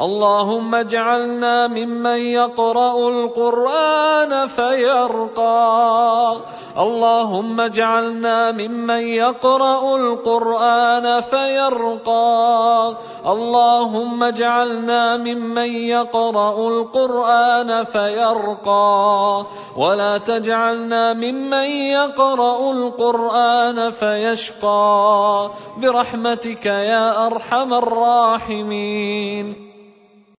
اللهم اجعلنا ممن يقرأ القرآن فيرقى. اللهم اجعلنا ممن يقرأ القرآن فيرقى. اللهم اجعلنا ممن يقرأ القرآن فيرقى. ولا تجعلنا ممن يقرأ القرآن فيشقى. برحمتك يا أرحم الراحمين.